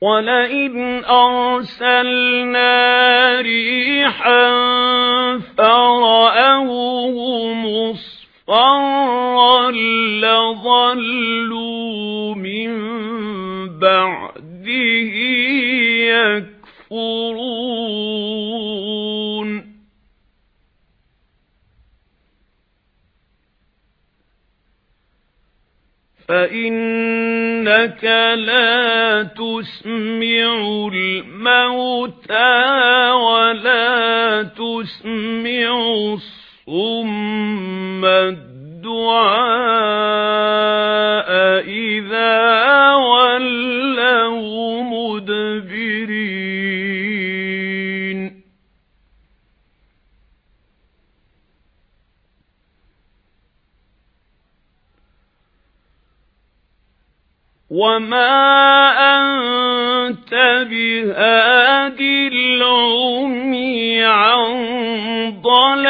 وَلَئِنْ أَرْسَلْنَا رِيحًا فَرَأَوْهُ مُصْفَرًّا لَظَلُّوا مِنْ بَعْدِهِ يَكْفُرُونَ فَإِنَّكَ لَا تُسْمِعُ الْمَوْتَى وَلَا تُسْمِعُ الصُّمَّ وَمَا أَنْتَ بِهَادِ الْعُمْيِ عَنْ ضَلَالَتِهِمْ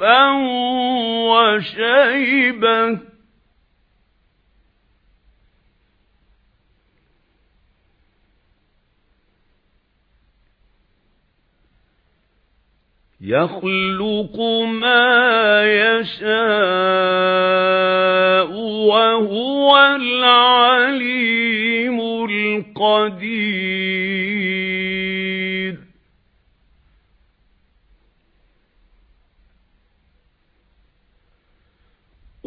ضَعْفًا وَشَيْبَةً يَخْلُقُ مَا يَشَاءُ وَهُوَ الْعَلِيمُ الْقَدِيرُ.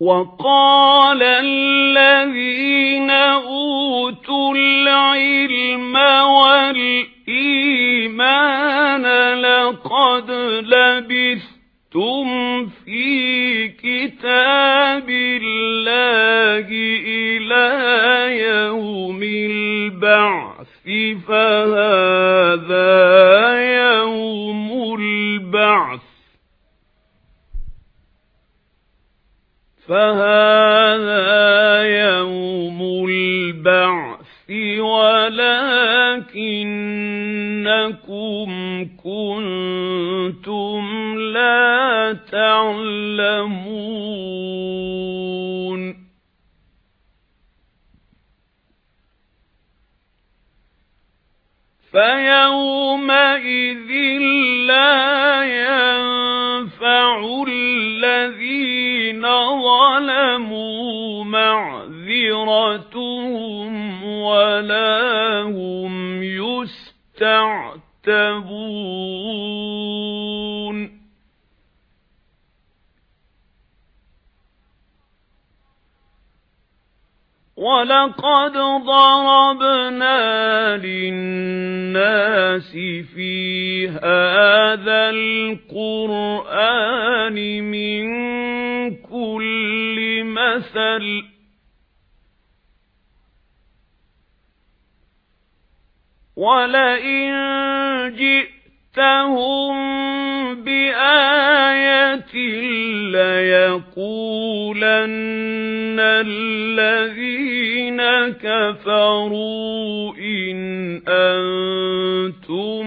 وَقَالَ الَّذِينَ أُوتُوا الْعِلْمَ وَالْإِيمَانَ لَقَدْ لَبِثْتُمْ فِي كِتَابِ اللَّهِ إِلَى يَوْمِ الْبَعْثِ فَهَذَا يَوْمُ الْبَعْثِ. فَهَذَا يَوْمُ الْبَعْثِ وَلَكِنَّكُمْ كُنتُمْ لَا تَعْلَمُونَ. فَيَوْمَئِذٍ لَّا يَنفَعُ الَّذِينَ ظَلَمُوا مَعْذِرَتُهُمْ وَلَا هُمْ يُسْتَعْتَبُونَ وَلَقَدْ ضَرَبْنَا لِلنَّاسِ فِي هَذَا الْقُرْآنِ مِنْ مَثَلٍ وَلَئِنْ جِئْتَ جِئْتَهُم بِآيَةٍ لَّيَقُولَنَّ الَّذِينَ كَفَرُوا إِنْ أَنتُمْ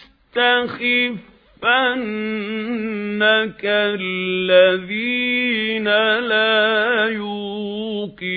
لَيَسْتَخِفَّنَّكَ الَّذِينَ لَا يُوقِنُونَ